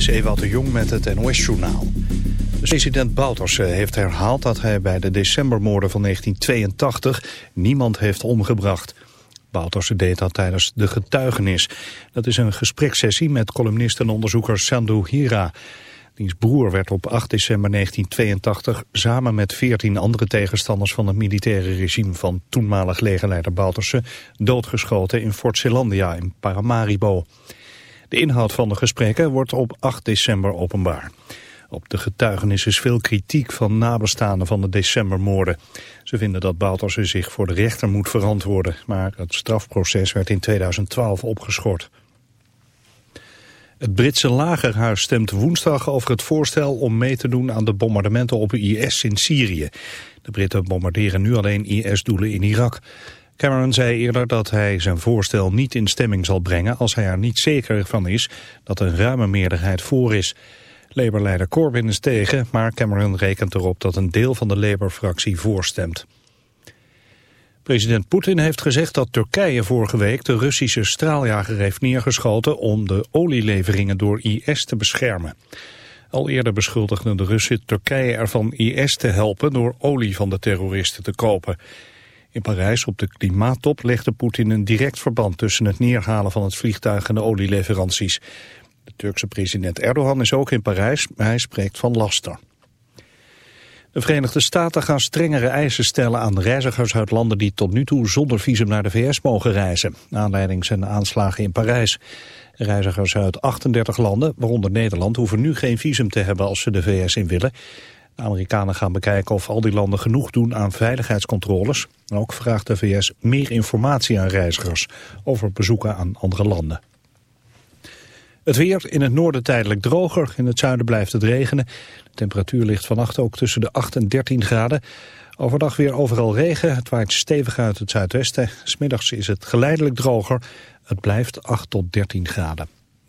is Ewout de Jong met het NOS-journaal. President Bouterse heeft herhaald dat hij bij de decembermoorden van 1982 niemand heeft omgebracht. Bouterse deed dat tijdens de getuigenis. Dat is een gesprekssessie met columnist en onderzoeker Sandhu Hira. Diens broer werd op 8 december 1982 samen met 14 andere tegenstanders van het militaire regime van toenmalig legerleider Bouterse doodgeschoten in Fort Zeelandia in Paramaribo. De inhoud van de gesprekken wordt op 8 december openbaar. Op de getuigenis is veel kritiek van nabestaanden van de decembermoorden. Ze vinden dat Bouterse zich voor de rechter moet verantwoorden, maar het strafproces werd in 2012 opgeschort. Het Britse lagerhuis stemt woensdag over het voorstel om mee te doen aan de bombardementen op IS in Syrië. De Britten bombarderen nu alleen IS-doelen in Irak. Cameron zei eerder dat hij zijn voorstel niet in stemming zal brengen als hij er niet zeker van is dat een ruime meerderheid voor is. Labour-leider Corbyn is tegen, maar Cameron rekent erop dat een deel van de Labour-fractie voorstemt. President Poetin heeft gezegd dat Turkije vorige week de Russische straaljager heeft neergeschoten om de olieleveringen door IS te beschermen. Al eerder beschuldigden de Russen Turkije ervan IS te helpen door olie van de terroristen te kopen. In Parijs op de klimaattop legde Poetin een direct verband tussen het neerhalen van het vliegtuig en de olieleveranties. De Turkse president Erdogan is ook in Parijs, maar hij spreekt van laster. De Verenigde Staten gaan strengere eisen stellen aan reizigers uit landen die tot nu toe zonder visum naar de VS mogen reizen. Aanleiding zijn aanslagen in Parijs. Reizigers uit 38 landen, waaronder Nederland, hoeven nu geen visum te hebben als ze de VS in willen. De Amerikanen gaan bekijken of al die landen genoeg doen aan veiligheidscontroles. En ook vraagt de VS meer informatie aan reizigers over bezoeken aan andere landen. Het weer in het noorden tijdelijk droger, in het zuiden blijft het regenen. De temperatuur ligt vannacht ook tussen de 8 en 13 graden. Overdag weer overal regen, het waait stevig uit het zuidwesten. Smiddags is het geleidelijk droger, het blijft 8 tot 13 graden.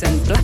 Central.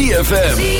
ZFM.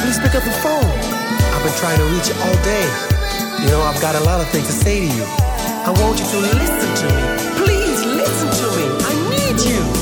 please pick up the phone. I've been trying to reach you all day. You know, I've got a lot of things to say to you. I want you to listen to me. Please listen to me. I need you.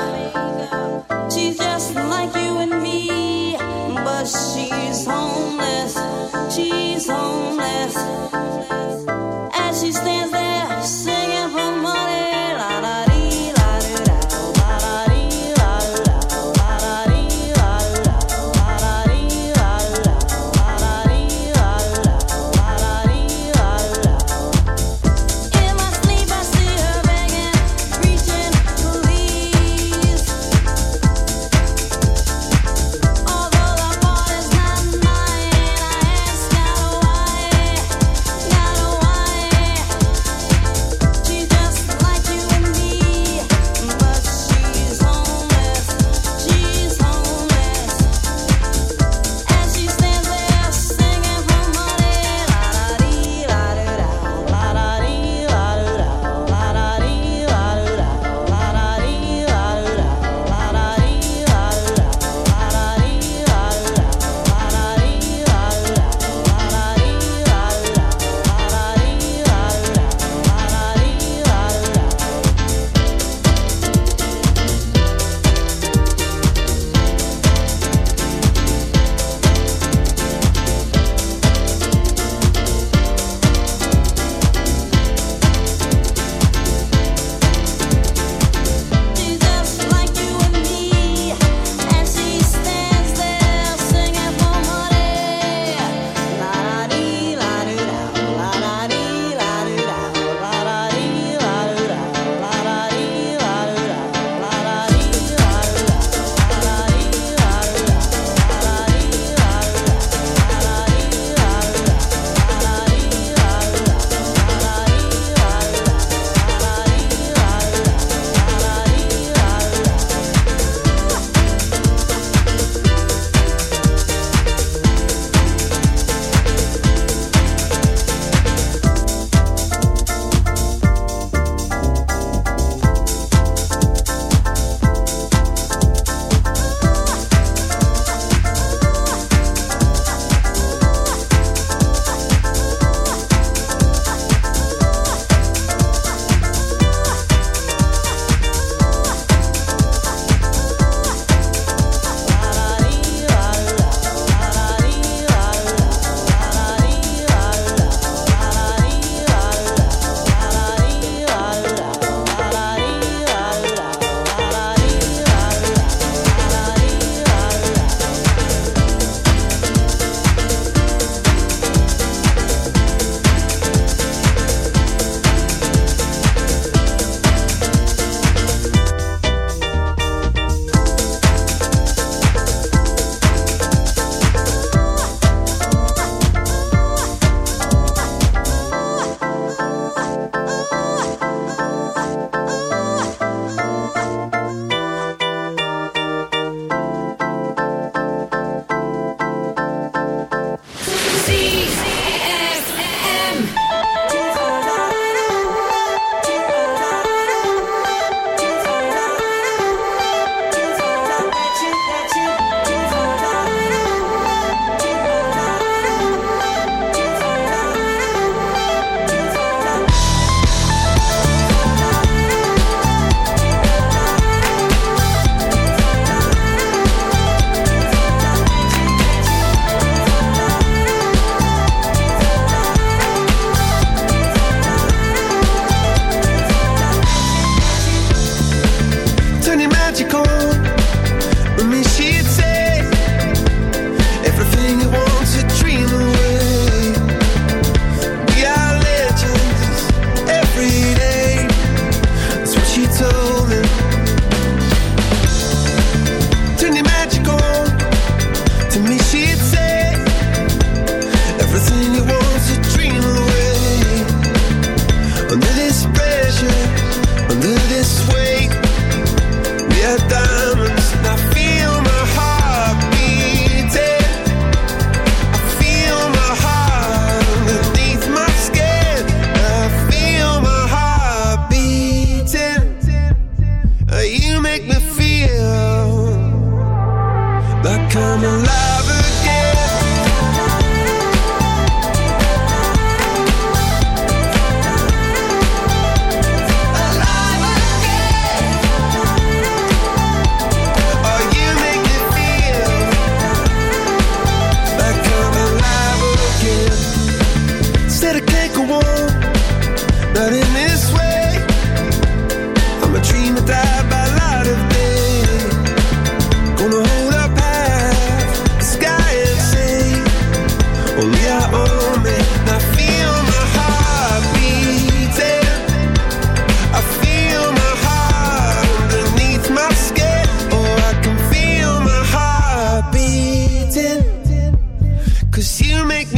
Amigo, she's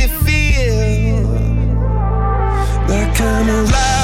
me feel like I'm alive.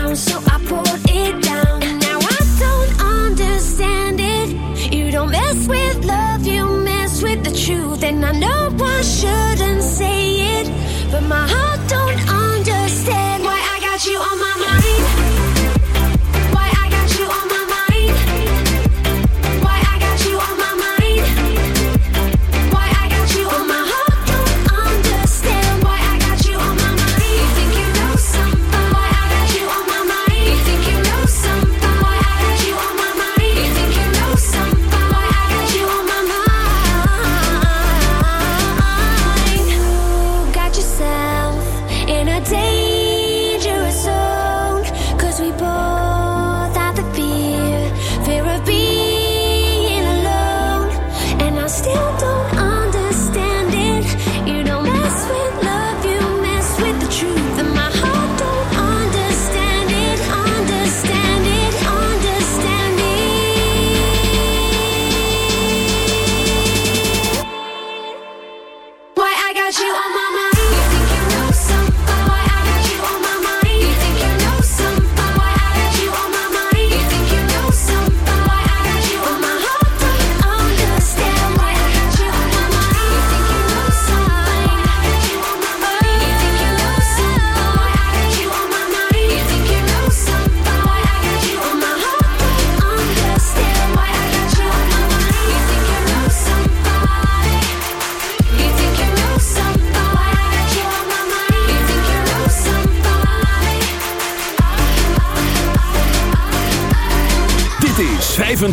down, so I poured it down. And now I don't understand it. You don't mess with love, you mess with the truth. And I know I shouldn't say it, but my heart don't.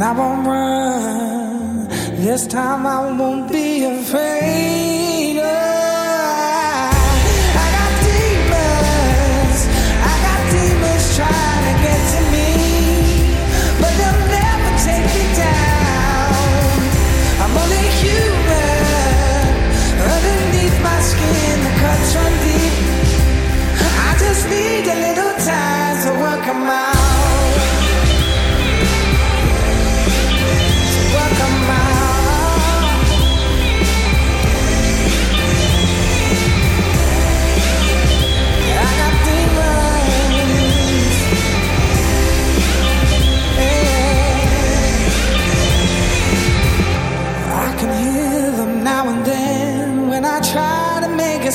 And I won't run. This time I won't be afraid. I got demons. I got demons trying to get to me, but they'll never take me down. I'm only human. Underneath my skin, the cuts run deep. I just need a little time to work.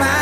to